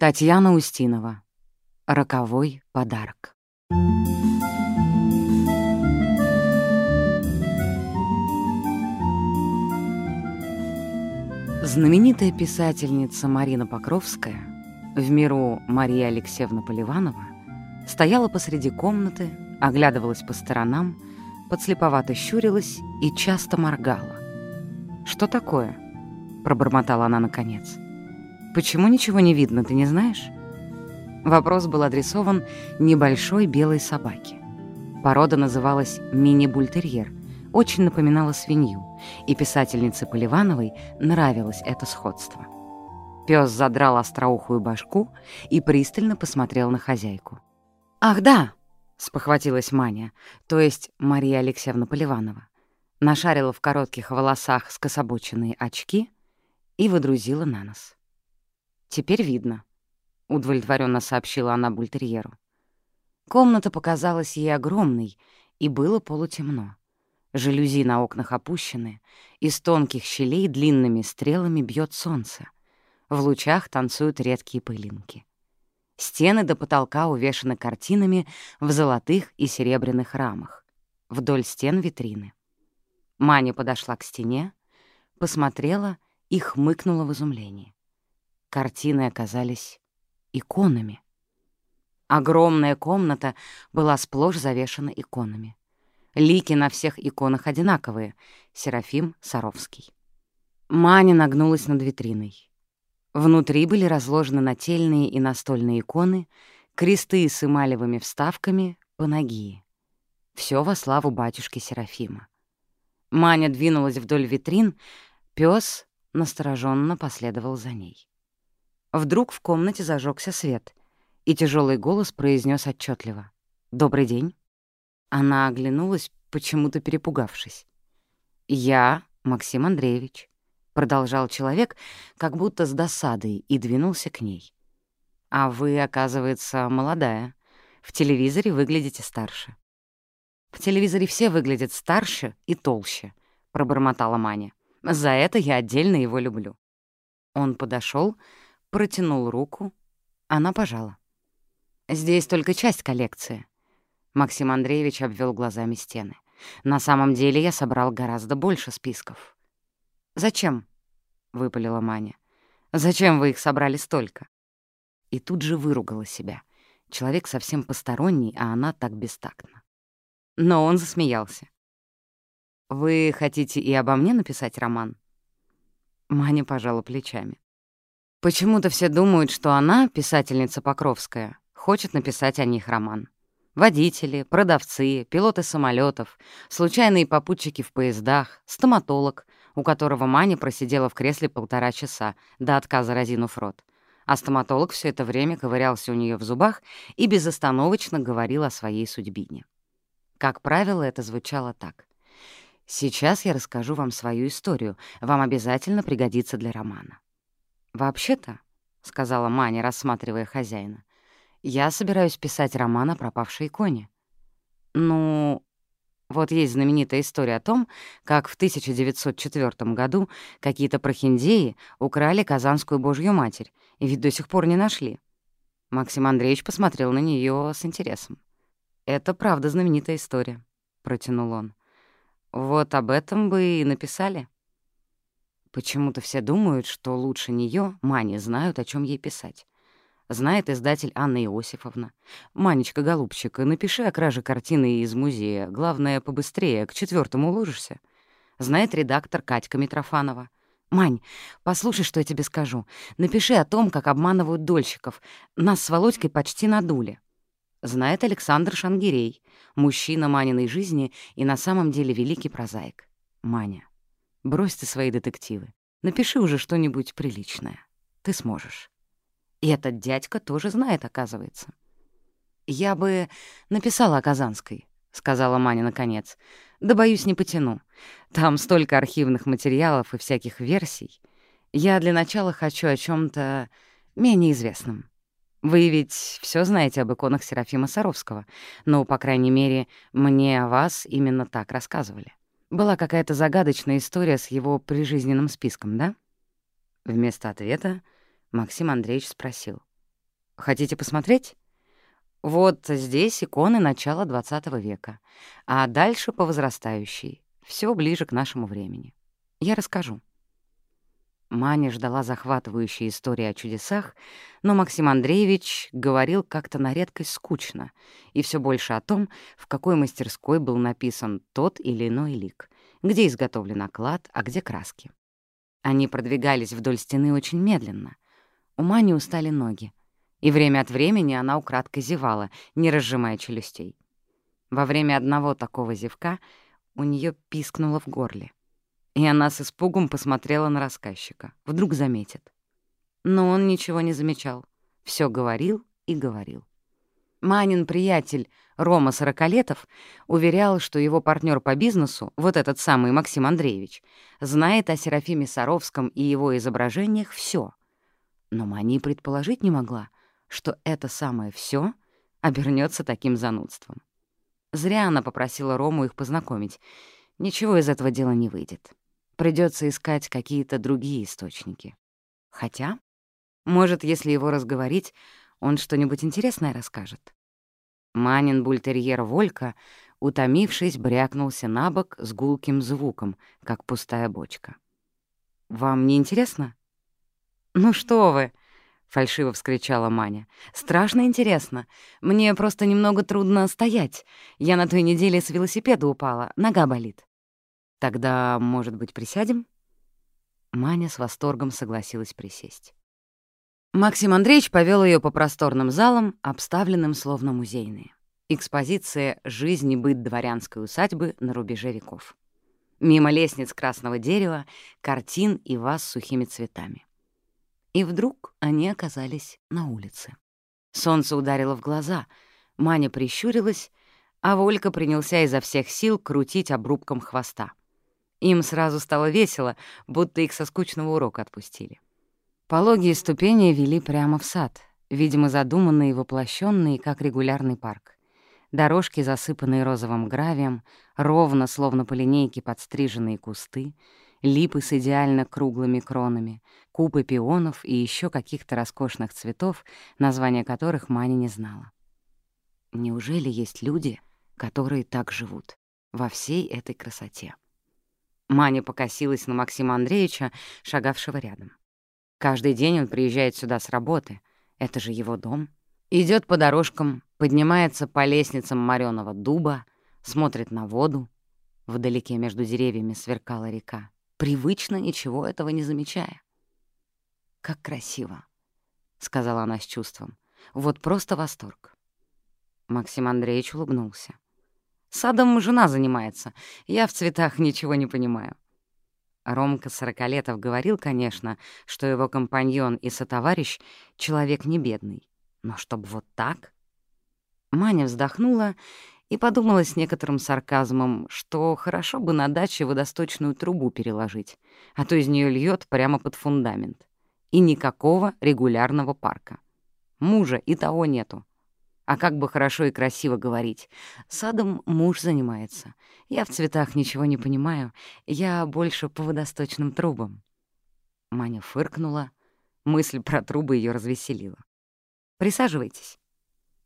Татьяна Устинова. Роковой подарок. Знаменитая писательница Марина Покровская, в миру Мария Алексеевна Поливанова, стояла посреди комнаты, оглядывалась по сторонам, подслеповато щурилась и часто моргала. «Что такое?» — пробормотала она наконец. «Почему ничего не видно, ты не знаешь?» Вопрос был адресован небольшой белой собаке. Порода называлась мини-бультерьер, очень напоминала свинью, и писательнице Поливановой нравилось это сходство. Пёс задрал остроухую башку и пристально посмотрел на хозяйку. «Ах, да!» — спохватилась Маня, то есть Мария Алексеевна Поливанова. Нашарила в коротких волосах скособоченные очки и выдрузила на нос. «Теперь видно», — удовлетворенно сообщила она бультерьеру. Комната показалась ей огромной, и было полутемно. Жалюзи на окнах опущены, из тонких щелей длинными стрелами бьет солнце. В лучах танцуют редкие пылинки. Стены до потолка увешаны картинами в золотых и серебряных рамах. Вдоль стен витрины. Маня подошла к стене, посмотрела и хмыкнула в изумлении. Картины оказались иконами. Огромная комната была сплошь завешена иконами. Лики на всех иконах одинаковые. Серафим Саровский. Маня нагнулась над витриной. Внутри были разложены нательные и настольные иконы, кресты с эмалевыми вставками, панагии. Все во славу батюшки Серафима. Маня двинулась вдоль витрин, пес настороженно последовал за ней. Вдруг в комнате зажегся свет, и тяжелый голос произнес отчетливо: «Добрый день». Она оглянулась, почему-то перепугавшись. «Я Максим Андреевич», — продолжал человек, как будто с досадой, и двинулся к ней. «А вы, оказывается, молодая. В телевизоре выглядите старше». «В телевизоре все выглядят старше и толще», — пробормотала Маня. «За это я отдельно его люблю». Он подошел, протянул руку, она пожала. «Здесь только часть коллекции». Максим Андреевич обвел глазами стены. «На самом деле я собрал гораздо больше списков». «Зачем?» — выпалила Маня. «Зачем вы их собрали столько?» И тут же выругала себя. Человек совсем посторонний, а она так бестактна. Но он засмеялся. «Вы хотите и обо мне написать роман?» Маня пожала плечами. Почему-то все думают, что она, писательница Покровская, хочет написать о них роман. Водители, продавцы, пилоты самолетов, случайные попутчики в поездах, стоматолог, у которого Маня просидела в кресле полтора часа, до отказа разинув рот. А стоматолог все это время ковырялся у нее в зубах и безостановочно говорил о своей судьбине. Как правило, это звучало так. «Сейчас я расскажу вам свою историю. Вам обязательно пригодится для романа». «Вообще-то», — сказала Маня, рассматривая хозяина, «я собираюсь писать роман о пропавшей иконе». «Ну, вот есть знаменитая история о том, как в 1904 году какие-то прохиндеи украли Казанскую Божью Матерь, и ведь до сих пор не нашли». Максим Андреевич посмотрел на нее с интересом. «Это правда знаменитая история», — протянул он. «Вот об этом бы и написали». Почему-то все думают, что лучше нее Мани знают, о чем ей писать. Знает издатель Анна Иосифовна. «Манечка, голубчик, напиши о краже картины из музея. Главное, побыстрее, к четвертому уложишься». Знает редактор Катька Митрофанова. «Мань, послушай, что я тебе скажу. Напиши о том, как обманывают дольщиков. Нас с Володькой почти надули». Знает Александр Шангирей, мужчина Маниной жизни и на самом деле великий прозаик. Маня. Брось ты свои детективы. Напиши уже что-нибудь приличное. Ты сможешь. И этот дядька тоже знает, оказывается. «Я бы написала о Казанской», — сказала Маня наконец. «Да, боюсь, не потяну. Там столько архивных материалов и всяких версий. Я для начала хочу о чем то менее известном. Вы ведь все знаете об иконах Серафима Саровского, но, по крайней мере, мне о вас именно так рассказывали. Была какая-то загадочная история с его прижизненным списком, да? Вместо ответа Максим Андреевич спросил. Хотите посмотреть? Вот здесь иконы начала XX века, а дальше по возрастающей, все ближе к нашему времени. Я расскажу. Маня ждала захватывающей истории о чудесах, но Максим Андреевич говорил как-то на редкость скучно и все больше о том, в какой мастерской был написан тот или иной лик, где изготовлен оклад, а где краски. Они продвигались вдоль стены очень медленно. У Мани устали ноги, и время от времени она украдкой зевала, не разжимая челюстей. Во время одного такого зевка у нее пискнуло в горле — и она с испугом посмотрела на рассказчика. Вдруг заметит. Но он ничего не замечал. Все говорил и говорил. Манин приятель Рома Сорокалетов уверял, что его партнер по бизнесу, вот этот самый Максим Андреевич, знает о Серафиме Саровском и его изображениях все. Но Мани предположить не могла, что это самое все обернется таким занудством. Зря она попросила Рому их познакомить. Ничего из этого дела не выйдет. Придется искать какие-то другие источники. Хотя, может, если его разговорить, он что-нибудь интересное расскажет. Манин бультерьер Волька, утомившись, брякнулся на бок с гулким звуком, как пустая бочка. «Вам не интересно?» «Ну что вы!» — фальшиво вскричала Маня. «Страшно интересно. Мне просто немного трудно стоять. Я на той неделе с велосипеда упала, нога болит». «Тогда, может быть, присядем?» Маня с восторгом согласилась присесть. Максим Андреевич повел ее по просторным залам, обставленным словно музейные. Экспозиция «Жизнь и быт дворянской усадьбы на рубеже веков». Мимо лестниц красного дерева, картин и ваз с сухими цветами. И вдруг они оказались на улице. Солнце ударило в глаза, Маня прищурилась, а Волька принялся изо всех сил крутить обрубком хвоста. Им сразу стало весело, будто их со скучного урока отпустили. Пологие ступени вели прямо в сад, видимо, задуманные и воплощенные, как регулярный парк. Дорожки, засыпанные розовым гравием, ровно, словно по линейке подстриженные кусты, липы с идеально круглыми кронами, купы пионов и еще каких-то роскошных цветов, названия которых Маня не знала. Неужели есть люди, которые так живут, во всей этой красоте? Маня покосилась на Максима Андреевича, шагавшего рядом. Каждый день он приезжает сюда с работы. Это же его дом. Идет по дорожкам, поднимается по лестницам морёного дуба, смотрит на воду. Вдалеке между деревьями сверкала река, привычно ничего этого не замечая. «Как красиво!» — сказала она с чувством. «Вот просто восторг!» Максим Андреевич улыбнулся. Садом жена занимается. Я в цветах ничего не понимаю». Ромка Сорокалетов говорил, конечно, что его компаньон и сотоварищ — человек не бедный. Но чтоб вот так? Маня вздохнула и подумала с некоторым сарказмом, что хорошо бы на даче водосточную трубу переложить, а то из нее льет прямо под фундамент. И никакого регулярного парка. Мужа и того нету. А как бы хорошо и красиво говорить. Садом муж занимается. Я в цветах ничего не понимаю. Я больше по водосточным трубам. Маня фыркнула. Мысль про трубы ее развеселила. «Присаживайтесь».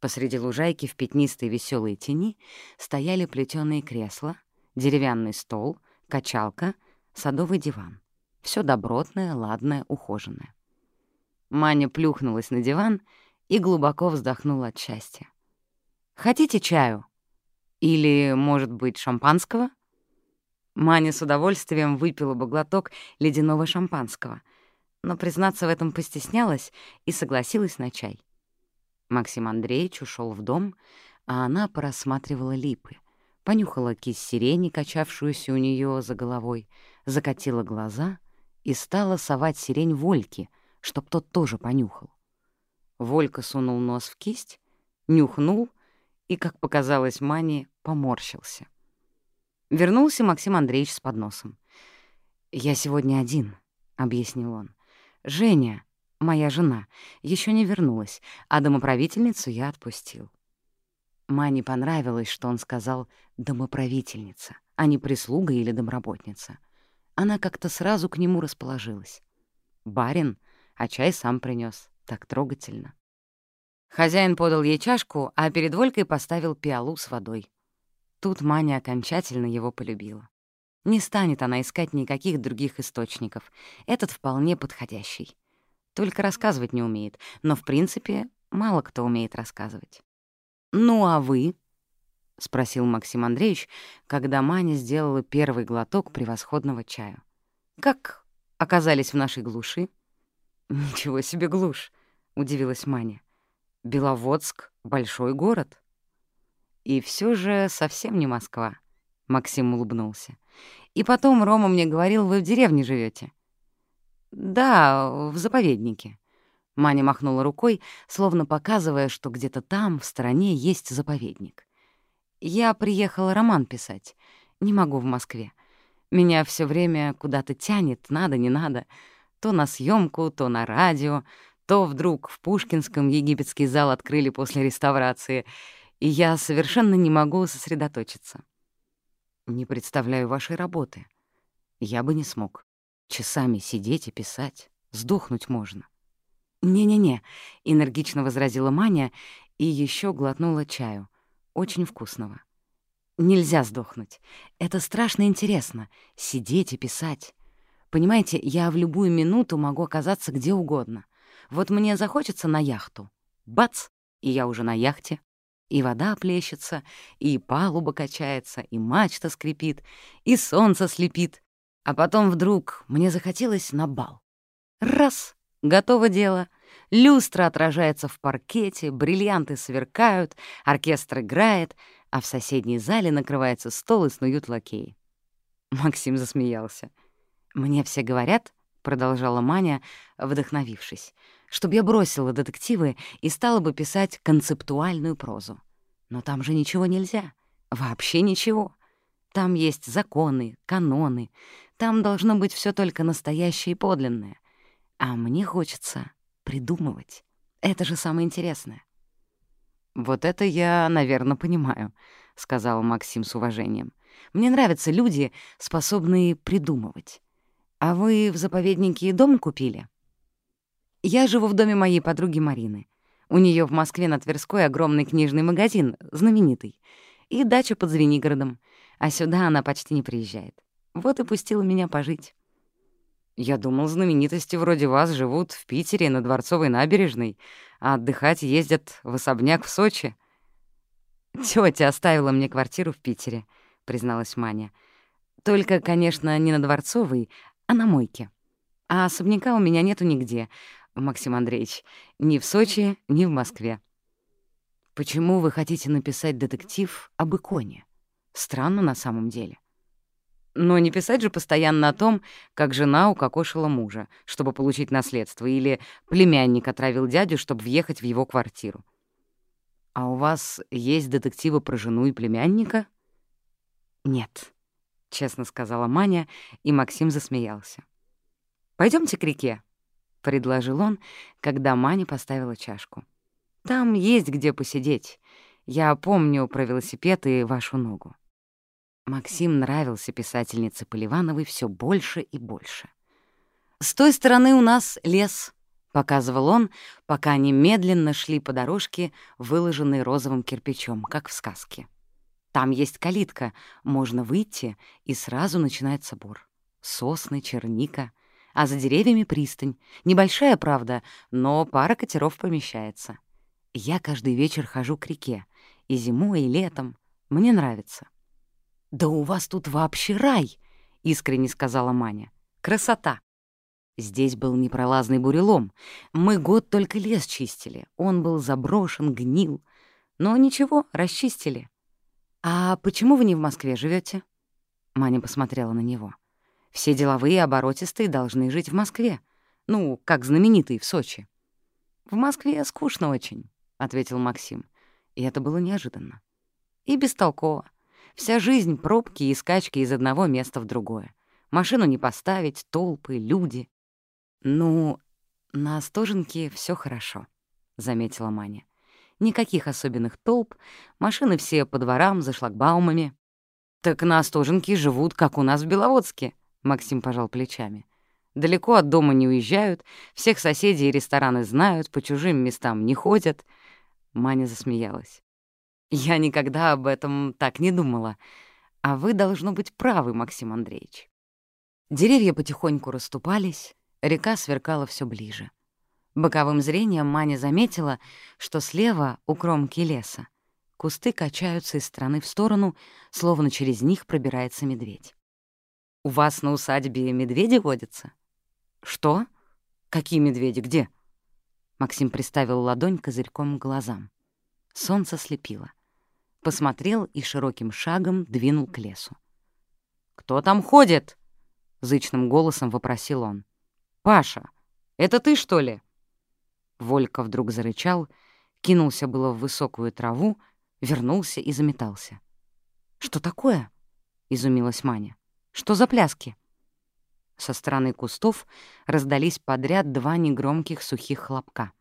Посреди лужайки в пятнистой веселой тени стояли плетёные кресла, деревянный стол, качалка, садовый диван. Все добротное, ладное, ухоженное. Маня плюхнулась на диван — и глубоко вздохнул от счастья. «Хотите чаю? Или, может быть, шампанского?» Маня с удовольствием выпила бы глоток ледяного шампанского, но, признаться в этом, постеснялась и согласилась на чай. Максим Андреевич ушел в дом, а она порассматривала липы, понюхала кисть сирени, качавшуюся у нее за головой, закатила глаза и стала совать сирень Вольке, чтоб тот тоже понюхал. Волька сунул нос в кисть, нюхнул и, как показалось Мане, поморщился. Вернулся Максим Андреевич с подносом. «Я сегодня один», — объяснил он. «Женя, моя жена, еще не вернулась, а домоправительницу я отпустил». Мане понравилось, что он сказал «домоправительница», а не прислуга или домработница. Она как-то сразу к нему расположилась. «Барин, а чай сам принес так трогательно. Хозяин подал ей чашку, а перед Волькой поставил пиалу с водой. Тут Маня окончательно его полюбила. Не станет она искать никаких других источников. Этот вполне подходящий. Только рассказывать не умеет, но, в принципе, мало кто умеет рассказывать. «Ну а вы?» — спросил Максим Андреевич, когда Маня сделала первый глоток превосходного чаю. «Как оказались в нашей глуши?» «Ничего себе глушь!» — удивилась Маня. Беловодск — большой город. И все же совсем не Москва, — Максим улыбнулся. И потом Рома мне говорил, вы в деревне живете. Да, в заповеднике. Маня махнула рукой, словно показывая, что где-то там, в стороне, есть заповедник. Я приехала роман писать. Не могу в Москве. Меня все время куда-то тянет, надо, не надо. То на съемку, то на радио, то вдруг в Пушкинском египетский зал открыли после реставрации, и я совершенно не могу сосредоточиться. Не представляю вашей работы. Я бы не смог. Часами сидеть и писать. Сдохнуть можно. «Не-не-не», — энергично возразила Маня и еще глотнула чаю. Очень вкусного. «Нельзя сдохнуть. Это страшно интересно — сидеть и писать. Понимаете, я в любую минуту могу оказаться где угодно. Вот мне захочется на яхту. Бац! И я уже на яхте. И вода плещется, и палуба качается, и мачта скрипит, и солнце слепит. А потом вдруг мне захотелось на бал. Раз! Готово дело. Люстра отражается в паркете, бриллианты сверкают, оркестр играет, а в соседней зале накрывается стол и снуют лакеи. Максим засмеялся. «Мне все говорят, — продолжала Маня, вдохновившись, чтобы я бросила детективы и стала бы писать концептуальную прозу. Но там же ничего нельзя. Вообще ничего. Там есть законы, каноны. Там должно быть все только настоящее и подлинное. А мне хочется придумывать. Это же самое интересное. «Вот это я, наверное, понимаю», — сказал Максим с уважением. «Мне нравятся люди, способные придумывать. А вы в заповеднике дом купили?» Я живу в доме моей подруги Марины. У нее в Москве на Тверской огромный книжный магазин, знаменитый, и дача под Звенигородом, а сюда она почти не приезжает. Вот и пустила меня пожить. Я думал, знаменитости вроде вас живут в Питере на Дворцовой набережной, а отдыхать ездят в особняк в Сочи. Тётя оставила мне квартиру в Питере, призналась Маня. Только, конечно, не на Дворцовой, а на мойке. А особняка у меня нету нигде, Максим Андреевич, ни в Сочи, ни в Москве. Почему вы хотите написать детектив об иконе? Странно на самом деле. Но не писать же постоянно о том, как жена укокошила мужа, чтобы получить наследство, или племянник отравил дядю, чтобы въехать в его квартиру. А у вас есть детективы про жену и племянника? Нет, — честно сказала Маня, и Максим засмеялся. Пойдемте к реке, — предложил он, когда Маня поставила чашку. «Там есть где посидеть. Я помню про велосипед и вашу ногу». Максим нравился писательнице Поливановой все больше и больше. «С той стороны у нас лес», — показывал он, пока они медленно шли по дорожке, выложенной розовым кирпичом, как в сказке. «Там есть калитка, можно выйти, и сразу начинается бор. Сосны, черника — а за деревьями пристань. Небольшая, правда, но пара катеров помещается. Я каждый вечер хожу к реке. И зимой, и летом. Мне нравится. «Да у вас тут вообще рай!» — искренне сказала Маня. «Красота!» Здесь был непролазный бурелом. Мы год только лес чистили. Он был заброшен, гнил. Но ничего, расчистили. «А почему вы не в Москве живете? Маня посмотрела на него. Все деловые оборотистые должны жить в Москве. Ну, как знаменитые в Сочи. «В Москве скучно очень», — ответил Максим. И это было неожиданно. И бестолково. Вся жизнь — пробки и скачки из одного места в другое. Машину не поставить, толпы, люди. «Ну, на Остоженке все хорошо», — заметила Маня. «Никаких особенных толп, машины все по дворам, за шлагбаумами». «Так на Остоженке живут, как у нас в Беловодске», Максим пожал плечами. Далеко от дома не уезжают, всех соседей и рестораны знают, по чужим местам не ходят. Маня засмеялась. «Я никогда об этом так не думала. А вы, должно быть, правы, Максим Андреевич». Деревья потихоньку расступались, река сверкала все ближе. Боковым зрением Маня заметила, что слева, у кромки леса, кусты качаются из стороны в сторону, словно через них пробирается медведь. «У вас на усадьбе медведи водятся?» «Что? Какие медведи? Где?» Максим приставил ладонь козырьком к глазам. Солнце слепило. Посмотрел и широким шагом двинул к лесу. «Кто там ходит?» — зычным голосом вопросил он. «Паша, это ты, что ли?» Волька вдруг зарычал, кинулся было в высокую траву, вернулся и заметался. «Что такое?» — изумилась Маня. «Что за пляски?» Со стороны кустов раздались подряд два негромких сухих хлопка.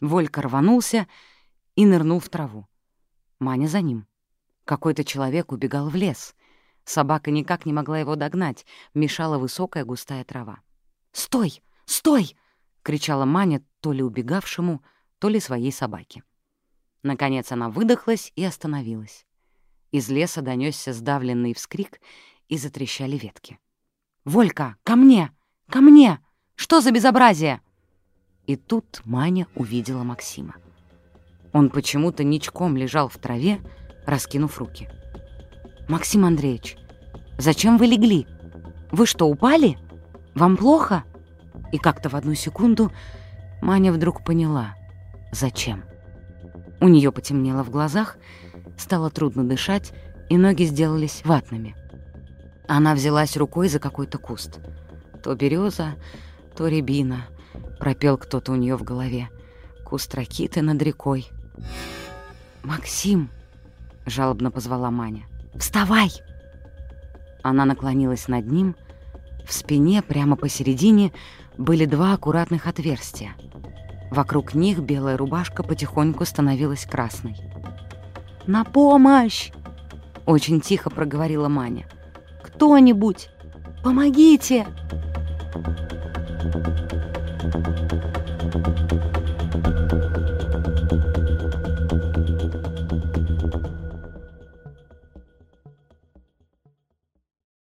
Волька рванулся и нырнул в траву. Маня за ним. Какой-то человек убегал в лес. Собака никак не могла его догнать, мешала высокая густая трава. «Стой! Стой!» — кричала Маня то ли убегавшему, то ли своей собаке. Наконец она выдохлась и остановилась. Из леса донесся сдавленный вскрик, и затрещали ветки. «Волька, ко мне! Ко мне! Что за безобразие?» И тут Маня увидела Максима. Он почему-то ничком лежал в траве, раскинув руки. «Максим Андреевич, зачем вы легли? Вы что, упали? Вам плохо?» И как-то в одну секунду Маня вдруг поняла, зачем. У нее потемнело в глазах, стало трудно дышать, и ноги сделались ватными. Она взялась рукой за какой-то куст. То береза, то рябина, пропел кто-то у нее в голове. Куст ракиты над рекой. «Максим!» — жалобно позвала Маня. «Вставай!» Она наклонилась над ним. В спине, прямо посередине, были два аккуратных отверстия. Вокруг них белая рубашка потихоньку становилась красной. «На помощь!» — очень тихо проговорила Маня. «Кто-нибудь! Помогите!»